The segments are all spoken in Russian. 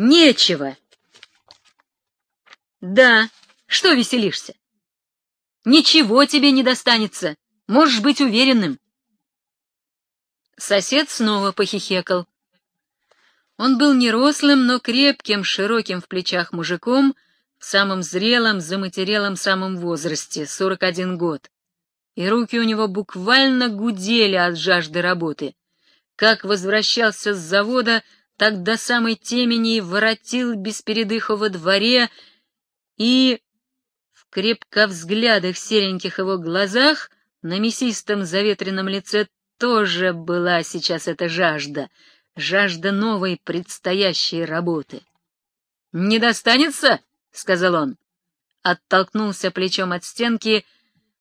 Нечего. Да, что веселишься? Ничего тебе не достанется, можешь быть уверенным. Сосед снова похихекал. Он был не рослым, но крепким, широким в плечах мужиком, в самом зрелом, заматерелом самом возрасте, 41 год. И руки у него буквально гудели от жажды работы. Как возвращался с завода, так до самой темени воротил без передыха во дворе и крепко взглядах сереньких его глазах, на мясистом заветренном лице тоже была сейчас эта жажда, жажда новой предстоящей работы. «Не достанется?» — сказал он. Оттолкнулся плечом от стенки,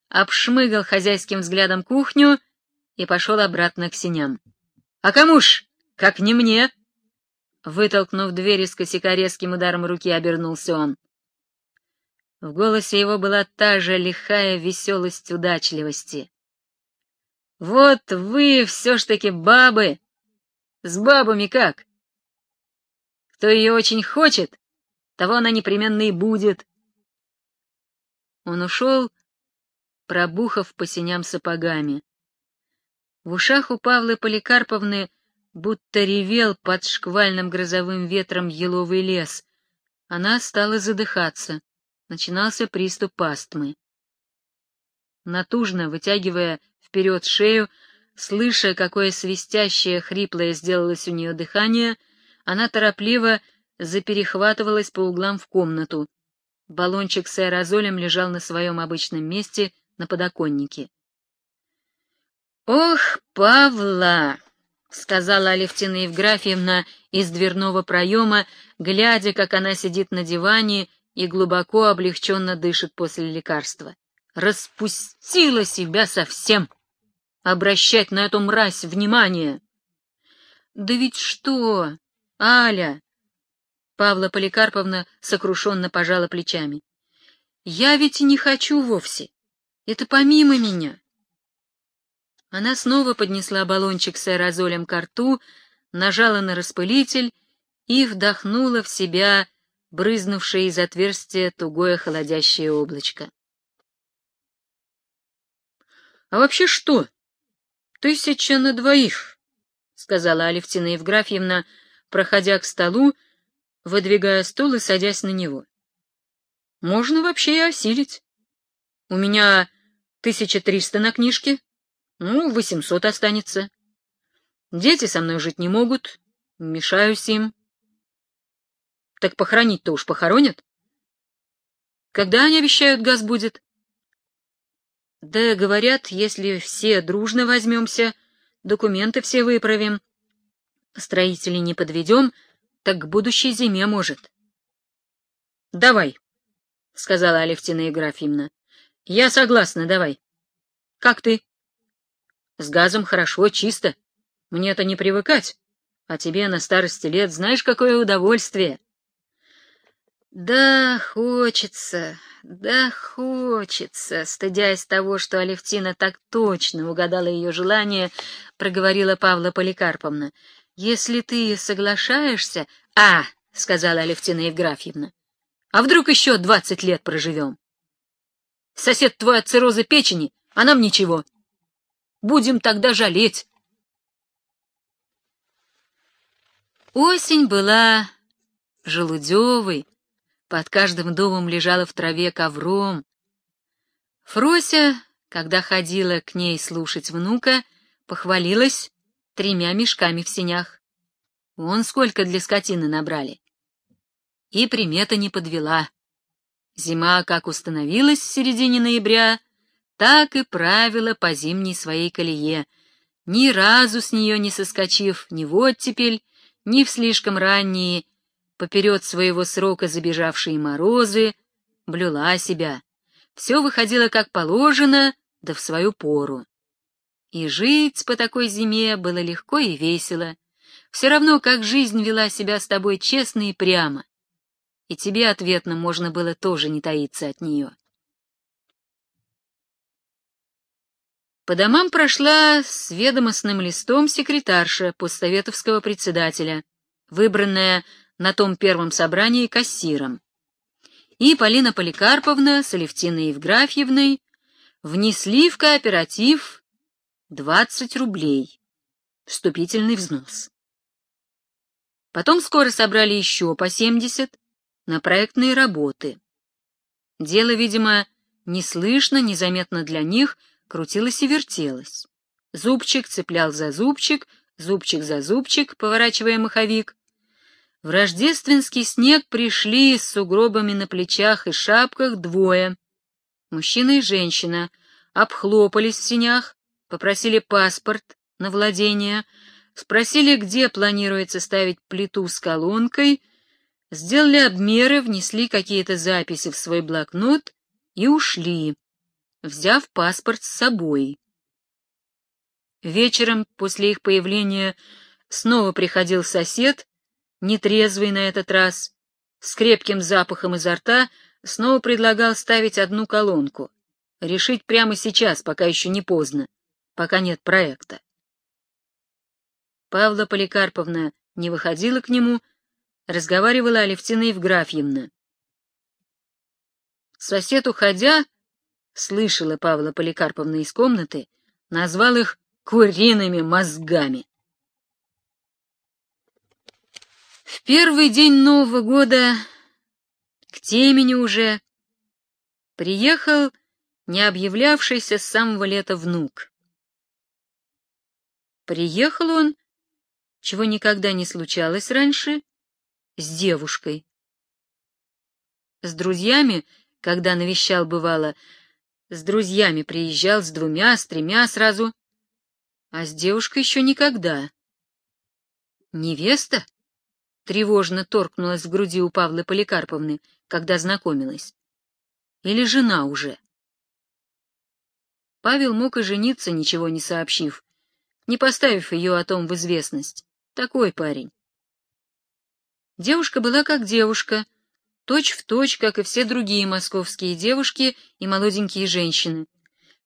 обшмыгал хозяйским взглядом кухню и пошел обратно к синям. «А кому ж, как не мне?» Вытолкнув дверь из косяка резким ударом руки, обернулся он. В голосе его была та же лихая веселость удачливости. «Вот вы все ж таки бабы! С бабами как? Кто ее очень хочет, того она непременно и будет». Он ушел, пробухав по синям сапогами. В ушах у Павлы Поликарповны будто ревел под шквальным грозовым ветром еловый лес. Она стала задыхаться начинался приступ астмы. Натужно вытягивая вперед шею, слыша, какое свистящее, хриплое сделалось у нее дыхание, она торопливо заперехватывалась по углам в комнату. Баллончик с аэрозолем лежал на своем обычном месте на подоконнике. «Ох, Павла!» — сказала Алевтина Евграфьевна из дверного проема, глядя, как она сидит на диване и глубоко облегченно дышит после лекарства. Распустила себя совсем! Обращать на эту мразь внимание! Да ведь что, Аля! Павла Поликарповна сокрушенно пожала плечами. Я ведь не хочу вовсе. Это помимо меня. Она снова поднесла баллончик с аэрозолем к рту, нажала на распылитель и вдохнула в себя брызнувшее из отверстия тугое холодящее облачко. — А вообще что? Тысяча на двоих, — сказала Алевтина Евграфьевна, проходя к столу, выдвигая стул и садясь на него. — Можно вообще и осилить. У меня тысяча триста на книжке, ну, восемьсот останется. Дети со мной жить не могут, мешаюсь им. Так похоронить-то уж похоронят. Когда они обещают, газ будет? Да, говорят, если все дружно возьмемся, документы все выправим, строителей не подведем, так к будущей зиме может. — Давай, — сказала Алевтина Евграфьевна. — Я согласна, давай. — Как ты? — С газом хорошо, чисто. Мне-то не привыкать. А тебе на старости лет знаешь, какое удовольствие. Да, хочется, да, хочется, стыдясь того, что Алевтина так точно угадала ее желание, проговорила Павла Поликарповна. Если ты соглашаешься... А, сказала Алевтина Евграфьевна, а вдруг еще двадцать лет проживем? Сосед твой от цирроза печени, а нам ничего. Будем тогда жалеть. Осень была желудевой, под каждым домом лежала в траве ковром. Фрося, когда ходила к ней слушать внука, похвалилась тремя мешками в сенях. Вон сколько для скотины набрали. И примета не подвела. Зима как установилась в середине ноября, так и правила по зимней своей колее, ни разу с нее не соскочив ни в оттепель, ни в слишком ранние поперед своего срока забежавшие морозы, блюла себя. Все выходило как положено, да в свою пору. И жить по такой зиме было легко и весело, все равно, как жизнь вела себя с тобой честно и прямо. И тебе ответно можно было тоже не таиться от нее. По домам прошла с ведомостным листом секретарша постсоветовского председателя, выбранная на том первом собрании кассиром. И Полина Поликарповна с Алевтиной Евграфьевной внесли в кооператив 20 рублей, вступительный взнос. Потом скоро собрали еще по 70 на проектные работы. Дело, видимо, неслышно, незаметно для них, крутилось и вертелось. Зубчик цеплял за зубчик, зубчик за зубчик, поворачивая маховик. В рождественский снег пришли с сугробами на плечах и шапках двое. Мужчина и женщина обхлопались в синях, попросили паспорт на владение, спросили, где планируется ставить плиту с колонкой, сделали обмеры, внесли какие-то записи в свой блокнот и ушли, взяв паспорт с собой. Вечером после их появления снова приходил сосед, нетрезвый на этот раз, с крепким запахом изо рта, снова предлагал ставить одну колонку. Решить прямо сейчас, пока еще не поздно, пока нет проекта. Павла Поликарповна не выходила к нему, разговаривала Алевтина Евграфьевна. Сосед, уходя, слышала Павла Поликарповна из комнаты, назвал их куриными мозгами. В первый день Нового года, к темени уже, приехал не объявлявшийся с самого лета внук. Приехал он, чего никогда не случалось раньше, с девушкой. С друзьями, когда навещал бывало, с друзьями приезжал с двумя, с тремя сразу, а с девушкой еще никогда. Невеста? Тревожно торкнулась в груди у Павлы Поликарповны, когда знакомилась. Или жена уже? Павел мог и жениться, ничего не сообщив, не поставив ее о том в известность. Такой парень. Девушка была как девушка, точь в точь, как и все другие московские девушки и молоденькие женщины,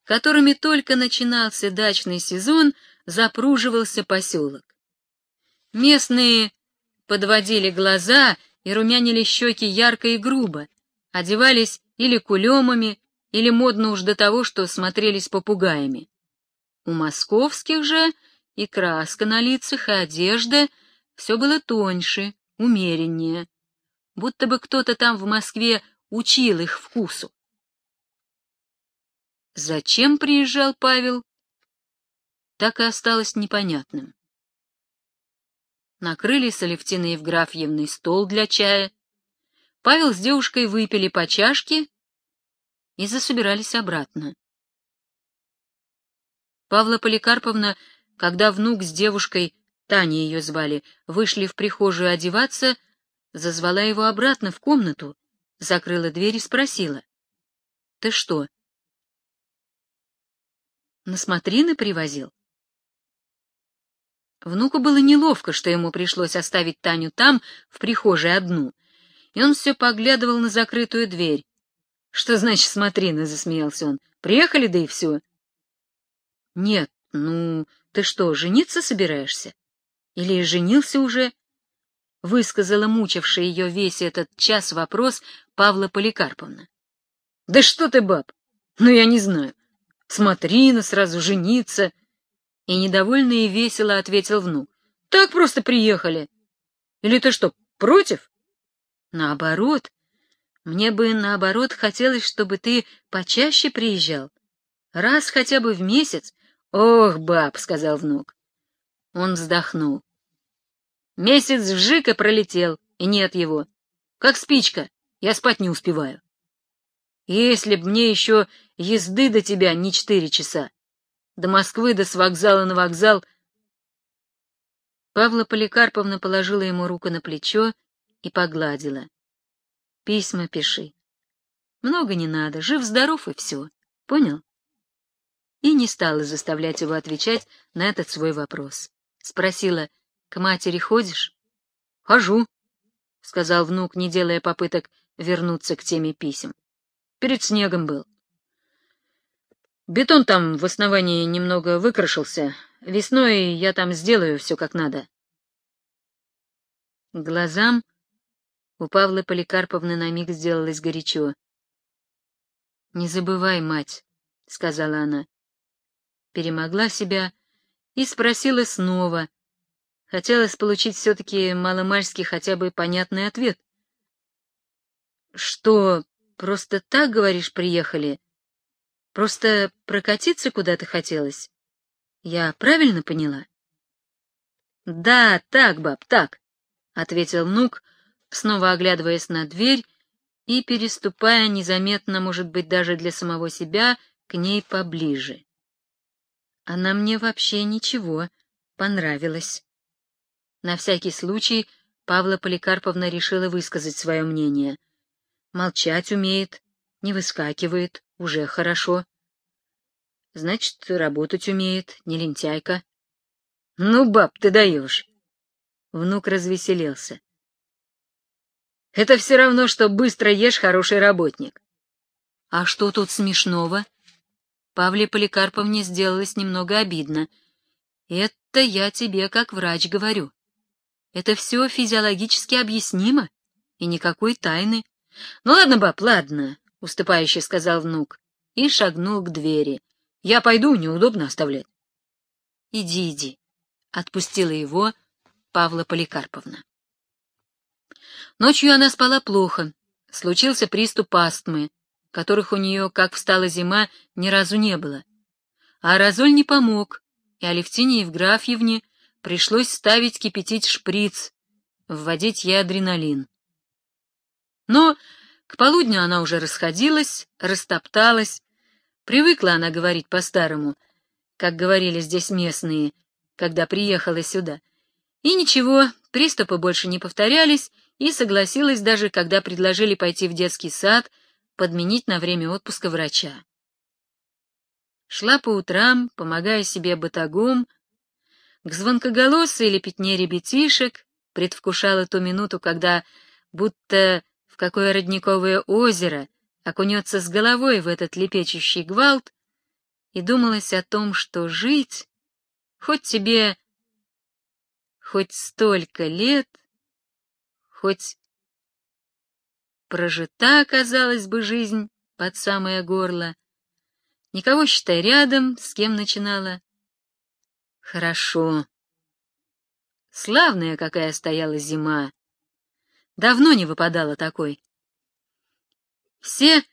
которыми только начинался дачный сезон, запруживался поселок. Местные подводили глаза и румянили щеки ярко и грубо, одевались или кулемами, или модно уж до того, что смотрелись попугаями. У московских же и краска на лицах, и одежда все было тоньше, умереннее, будто бы кто-то там в Москве учил их вкусу. Зачем приезжал Павел, так и осталось непонятным. Накрыли с Алевтиной Евграфьевной стол для чая. Павел с девушкой выпили по чашке и засобирались обратно. Павла Поликарповна, когда внук с девушкой, Таня ее звали, вышли в прихожую одеваться, зазвала его обратно в комнату, закрыла дверь и спросила. — Ты что? — На смотрины привозил? Внуку было неловко, что ему пришлось оставить Таню там, в прихожей одну, и он все поглядывал на закрытую дверь. — Что значит смотрины? — засмеялся он. — Приехали, да и все. — Нет, ну, ты что, жениться собираешься? Или женился уже? — высказала мучившая ее весь этот час вопрос Павла Поликарповна. — Да что ты, баб? Ну, я не знаю. Смотри на сразу жениться. И недовольно и весело ответил внук. — Так просто приехали. Или ты что, против? — Наоборот. Мне бы, наоборот, хотелось, чтобы ты почаще приезжал. Раз хотя бы в месяц. — Ох, баб, — сказал внук. Он вздохнул. Месяц вжик и пролетел, и нет его. Как спичка, я спать не успеваю. Если б мне еще езды до тебя не четыре часа, до Москвы, до с вокзала на вокзал... Павла Поликарповна положила ему руку на плечо и погладила. Письма пиши. Много не надо, жив-здоров и все. Понял? И не стала заставлять его отвечать на этот свой вопрос. Спросила, к матери ходишь? — Хожу, — сказал внук, не делая попыток вернуться к теме писем. — Перед снегом был. Бетон там в основании немного выкрашился. Весной я там сделаю все как надо. Глазам У Павлы Поликарповны на миг сделалось горячо. «Не забывай, мать», — сказала она. Перемогла себя и спросила снова. Хотелось получить все-таки маломальский хотя бы понятный ответ. «Что, просто так, говоришь, приехали? Просто прокатиться куда-то хотелось? Я правильно поняла?» «Да, так, баб, так», — ответил внук, снова оглядываясь на дверь и переступая незаметно, может быть, даже для самого себя, к ней поближе. Она мне вообще ничего, понравилась. На всякий случай Павла Поликарповна решила высказать свое мнение. Молчать умеет, не выскакивает, уже хорошо. Значит, работать умеет, не лентяйка. Ну, баб, ты даешь. Внук развеселился. Это все равно, что быстро ешь хороший работник. А что тут смешного? Павле Поликарповне сделалось немного обидно. Это я тебе как врач говорю. Это все физиологически объяснимо, и никакой тайны. Ну ладно, баб, ладно, — уступающе сказал внук и шагнул к двери. Я пойду, неудобно оставлять. Иди, иди, — отпустила его Павла Поликарповна. Ночью она спала плохо, случился приступ астмы, которых у нее, как встала зима, ни разу не было. А аэрозоль не помог, и Алевтине Евграфьевне пришлось ставить кипятить шприц, вводить ей адреналин. Но к полудню она уже расходилась, растопталась, привыкла она говорить по-старому, как говорили здесь местные, когда приехала сюда. И ничего, приступы больше не повторялись, и согласилась даже, когда предложили пойти в детский сад, подменить на время отпуска врача. Шла по утрам, помогая себе батагом, к звонкоголосой или пятне ребятишек, предвкушала ту минуту, когда, будто в какое родниковое озеро, окунется с головой в этот лепечущий гвалт, и думалось о том, что жить, хоть тебе хоть столько лет, хоть прожита, казалось бы, жизнь под самое горло, никого, считай, рядом, с кем начинала. Хорошо. Славная какая стояла зима. Давно не выпадала такой. Все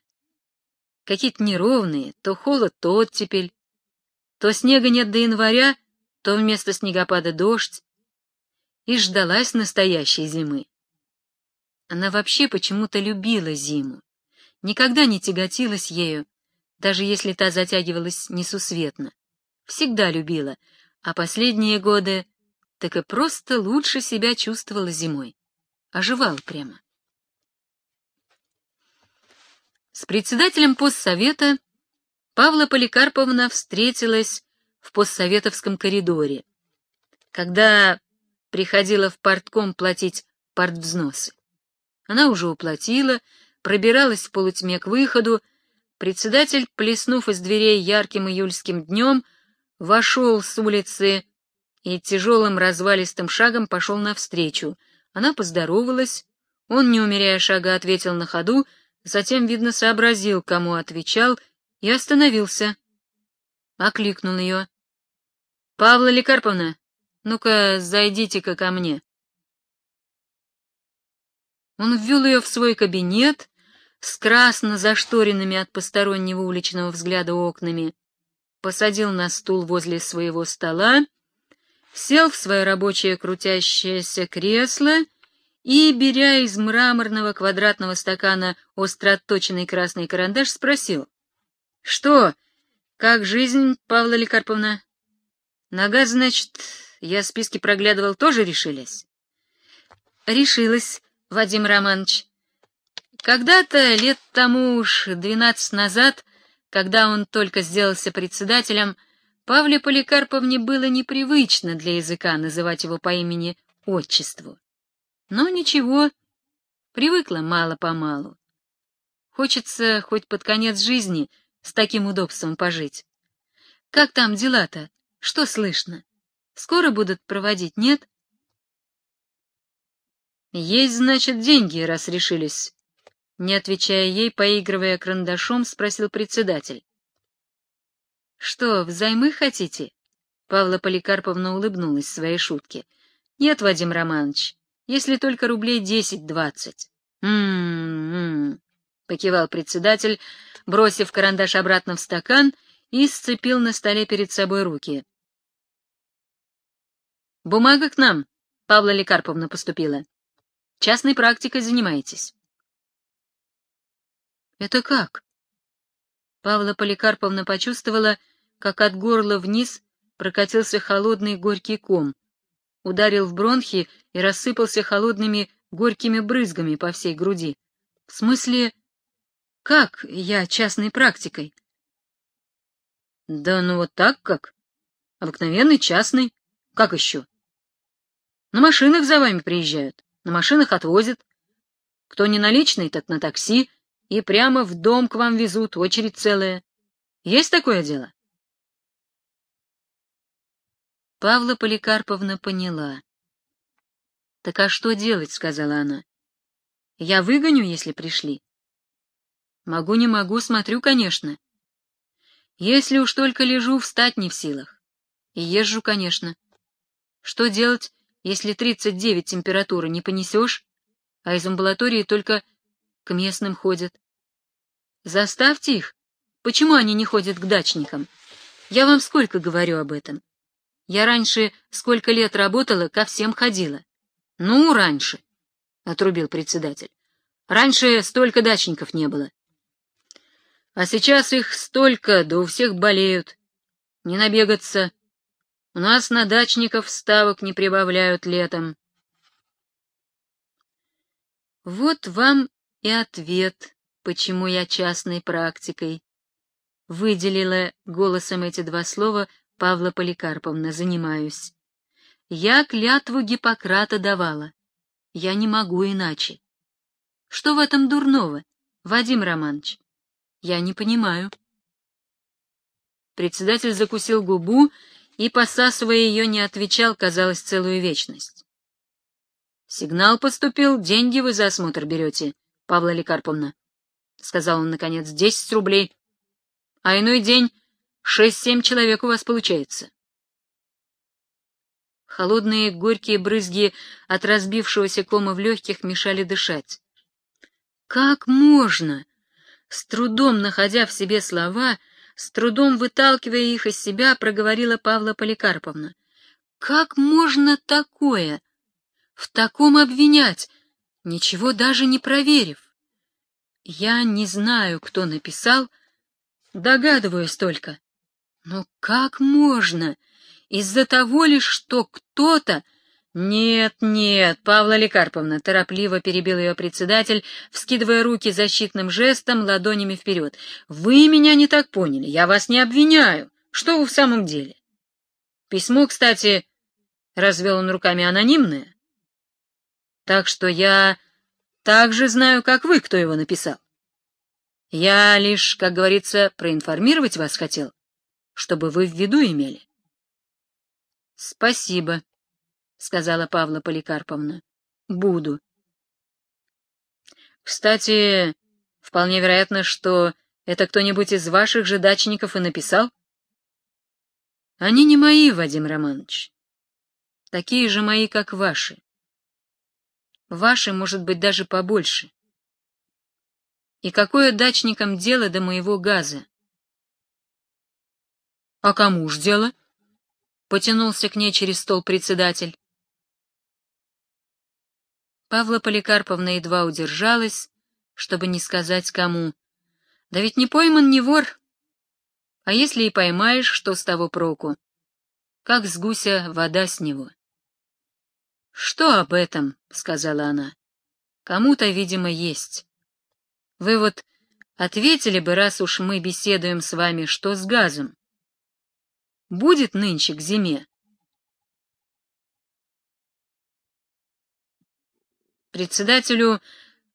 какие-то неровные, то холод, то оттепель, то снега нет до января, то вместо снегопада дождь, и ждалась настоящей зимы. Она вообще почему-то любила зиму, никогда не тяготилась ею, даже если та затягивалась несусветно. Всегда любила, а последние годы так и просто лучше себя чувствовала зимой. Оживала прямо. С председателем постсовета Павла Поликарповна встретилась в постсоветовском коридоре, когда приходила в партком платить партвзносы. Она уже уплатила, пробиралась в полутьме к выходу, председатель, плеснув из дверей ярким июльским днем, вошел с улицы и тяжелым развалистым шагом пошел навстречу. Она поздоровалась, он, не умеряя шага, ответил на ходу, затем, видно, сообразил, кому отвечал, и остановился. Окликнул ее. — Павла Лекарповна, ну-ка, зайдите-ка ко мне. Он ввел ее в свой кабинет с красно зашторенными от постороннего уличного взгляда окнами, посадил на стул возле своего стола, сел в свое рабочее крутящееся кресло и, беря из мраморного квадратного стакана остро отточенный красный карандаш, спросил. — Что, как жизнь, Павла Лекарповна? Нога, значит, я списки проглядывал, тоже решились? Решилась, Вадим Романович. Когда-то, лет тому уж двенадцать назад, когда он только сделался председателем, Павле Поликарповне было непривычно для языка называть его по имени-отчеству. Но ничего, привыкла мало-помалу. Хочется хоть под конец жизни с таким удобством пожить. Как там дела-то? Что слышно? Скоро будут проводить, нет? Есть, значит, деньги, раз решились. Не отвечая ей, поигрывая карандашом, спросил председатель. Что, взаймы хотите? Павла Поликарповна улыбнулась своей шутке. Нет, Вадим Романович, если только рублей десять-двадцать. М-м-м, покивал председатель, бросив карандаш обратно в стакан и сцепил на столе перед собой руки. Бумага к нам, Павла Лекарповна поступила. Частной практикой занимаетесь. Это как? Павла Поликарповна почувствовала, как от горла вниз прокатился холодный горький ком, ударил в бронхи и рассыпался холодными горькими брызгами по всей груди. В смысле, как я частной практикой? Да ну вот так как. Обыкновенный частный. Как еще? На машинах за вами приезжают, на машинах отвозят. Кто не наличный, так на такси, и прямо в дом к вам везут, очередь целая. Есть такое дело? Павла Поликарповна поняла. — Так а что делать? — сказала она. — Я выгоню, если пришли. — Могу, не могу, смотрю, конечно. Если уж только лежу, встать не в силах. И езжу, конечно. Что делать, если 39 температуры не понесешь, а из амбулатории только к местным ходят? Заставьте их. Почему они не ходят к дачникам? Я вам сколько говорю об этом. Я раньше сколько лет работала, ко всем ходила. — Ну, раньше, — отрубил председатель. — Раньше столько дачников не было. А сейчас их столько, да у всех болеют. Не набегаться. У нас на дачников ставок не прибавляют летом. Вот вам и ответ, почему я частной практикой. Выделила голосом эти два слова Павла Поликарповна, занимаюсь. Я клятву Гиппократа давала. Я не могу иначе. Что в этом дурного, Вадим Романович? Я не понимаю. Председатель закусил губу и, посасывая ее, не отвечал, казалось, целую вечность. «Сигнал поступил, деньги вы за осмотр берете, Павла Лекарповна», — сказал он, наконец, — «десять рублей. А иной день Шесть-семь человек у вас получается. Холодные горькие брызги от разбившегося кома в легких мешали дышать. Как можно? С трудом находя в себе слова, с трудом выталкивая их из себя, проговорила Павла Поликарповна. Как можно такое? В таком обвинять, ничего даже не проверив. Я не знаю, кто написал, догадываюсь только. Но как можно? Из-за того лишь, что кто-то... «Нет, нет, Павла Лекарповна», — торопливо перебил ее председатель, вскидывая руки защитным жестом ладонями вперед. «Вы меня не так поняли, я вас не обвиняю. Что вы в самом деле?» «Письмо, кстати, — развел он руками, — анонимное. Так что я так же знаю, как вы, кто его написал. Я лишь, как говорится, проинформировать вас хотел чтобы вы в виду имели. — Спасибо, — сказала Павла Поликарповна. — Буду. — Кстати, вполне вероятно, что это кто-нибудь из ваших же дачников и написал? — Они не мои, Вадим Романович. Такие же мои, как ваши. Ваши, может быть, даже побольше. И какое дачникам дело до моего газа? — А кому ж дело? — потянулся к ней через стол председатель. Павла Поликарповна едва удержалась, чтобы не сказать кому. Да ведь не пойман не вор. А если и поймаешь, что с того проку? Как с гуся вода с него. — Что об этом? — сказала она. — Кому-то, видимо, есть. Вы вот ответили бы, раз уж мы беседуем с вами, что с газом будет нынче к зиме. Председателю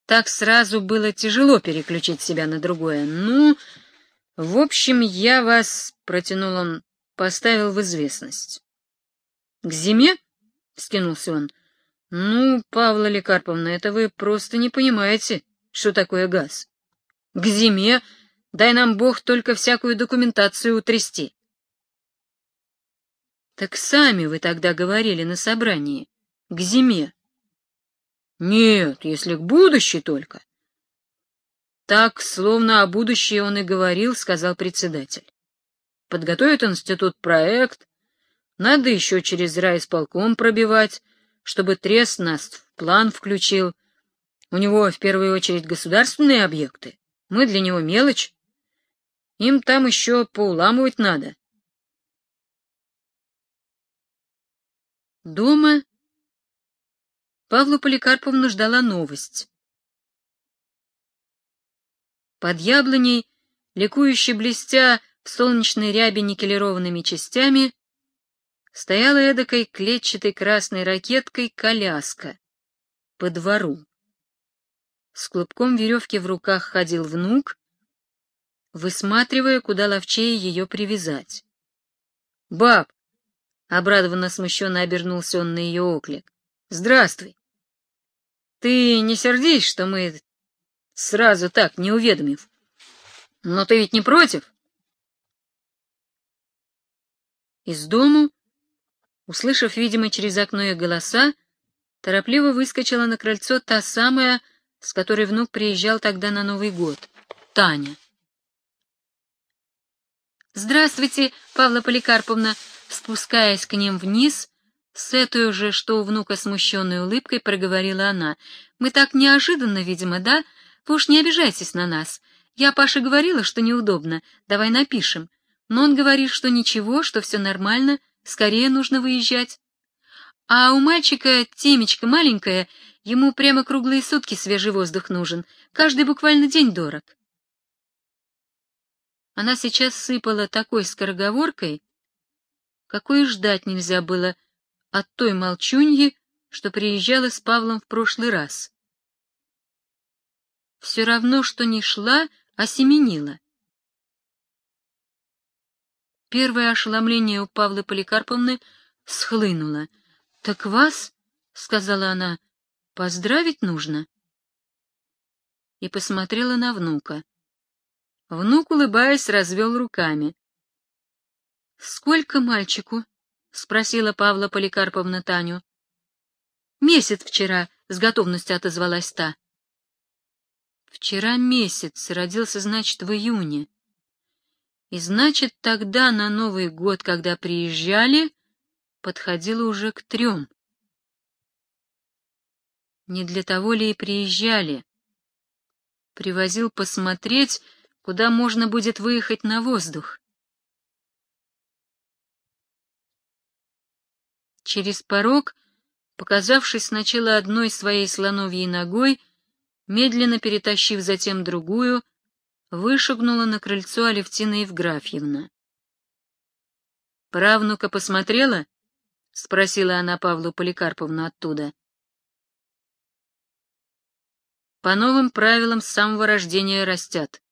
так сразу было тяжело переключить себя на другое. Ну, в общем, я вас, — протянул он, — поставил в известность. — К зиме? — скинулся он. — Ну, Павла Лекарповна, это вы просто не понимаете, что такое газ. К зиме дай нам Бог только всякую документацию утрясти. Так сами вы тогда говорили на собрании. К зиме. Нет, если к будущей только. Так, словно о будущее он и говорил, сказал председатель. Подготовит институт проект, надо еще через райисполком пробивать, чтобы трест нас в план включил. У него в первую очередь государственные объекты. Мы для него мелочь. Им там еще поуламывать надо. Дома Павлу Поликарповну ждала новость. Под яблоней, ликующе блестя в солнечной рябе никелированными частями, стояла эдакой клетчатой красной ракеткой коляска по двору. С клубком веревки в руках ходил внук, высматривая, куда ловчее ее привязать. — Баб, Обрадованно смущенно обернулся он на ее оклик. «Здравствуй! Ты не сердись, что мы сразу так, не уведомив. Но ты ведь не против?» Из дому, услышав, видимо, через окно их голоса, торопливо выскочила на крыльцо та самая, с которой внук приезжал тогда на Новый год, Таня. «Здравствуйте, Павла Поликарповна!» Спускаясь к ним вниз, с этой же, что у внука смущенной улыбкой, проговорила она. «Мы так неожиданно, видимо, да? Вы уж не обижайтесь на нас. Я Паше говорила, что неудобно. Давай напишем. Но он говорит, что ничего, что все нормально, скорее нужно выезжать. А у мальчика темечко маленькое, ему прямо круглые сутки свежий воздух нужен. Каждый буквально день дорог». Она сейчас сыпала такой скороговоркой, какой ждать нельзя было от той молчуньи, что приезжала с Павлом в прошлый раз. Все равно, что не шла, а семенила. Первое ошеломление у Павлы Поликарповны схлынуло. — Так вас, — сказала она, — поздравить нужно. И посмотрела на внука. Внук, улыбаясь, развел руками. Сколько мальчику? спросила Павла Поликарповна Таню. Месяц вчера, с готовностью отозвалась та. Вчера месяц, родился, значит, в июне. И значит, тогда на Новый год, когда приезжали, подходило уже к трем. Не для того ли и приезжали? Привозил посмотреть, куда можно будет выехать на воздух. Через порог, показавшись сначала одной своей слоновьей ногой, медленно перетащив затем другую, вышагнула на крыльцо Алевтина Евграфьевна. «Правнука посмотрела?» — спросила она Павлу Поликарповну оттуда. «По новым правилам с самого рождения растят.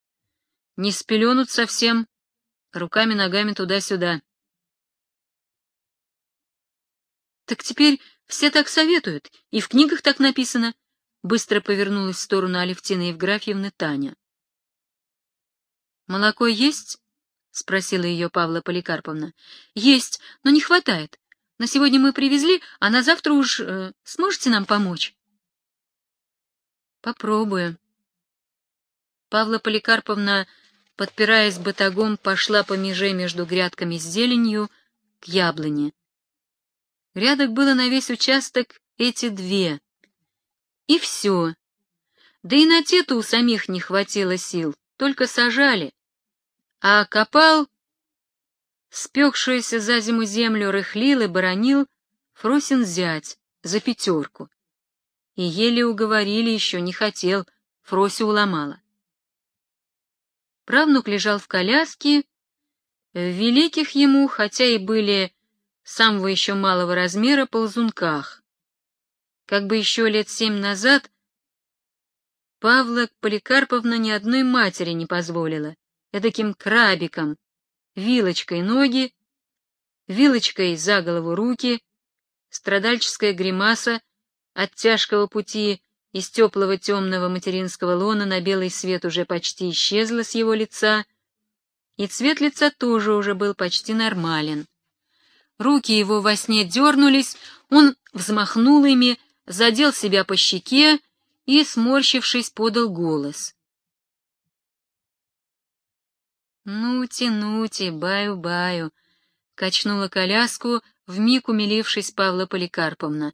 Не спеленут совсем, руками-ногами туда-сюда. Так теперь все так советуют, и в книгах так написано. Быстро повернулась в сторону Алевтины Евграфьевны Таня. «Молоко есть?» — спросила ее Павла Поликарповна. «Есть, но не хватает. На сегодня мы привезли, а на завтра уж э, сможете нам помочь?» «Попробую». Павла Поликарповна, подпираясь батагом, пошла по меже между грядками с зеленью к яблоне. Грядок было на весь участок эти две. И все. Да и на те-то у самих не хватило сил, только сажали. А копал, спекшуюся за зиму землю, рыхлил и боронил Фросин зять за пятерку. И еле уговорили еще, не хотел, Фросю уломала. Правнук лежал в коляске, в великих ему, хотя и были самого еще малого размера ползунках. Как бы еще лет семь назад Павла Поликарповна ни одной матери не позволила, эдаким крабиком, вилочкой ноги, вилочкой за голову руки, страдальческая гримаса От тяжкого пути из теплого темного материнского лона на белый свет уже почти исчезла с его лица, и цвет лица тоже уже был почти нормален. Руки его во сне дернулись, он взмахнул ими, задел себя по щеке и, сморщившись, подал голос. «Ну-те, ну-те, баю-баю», — качнула коляску, вмиг умилившись Павла Поликарповна.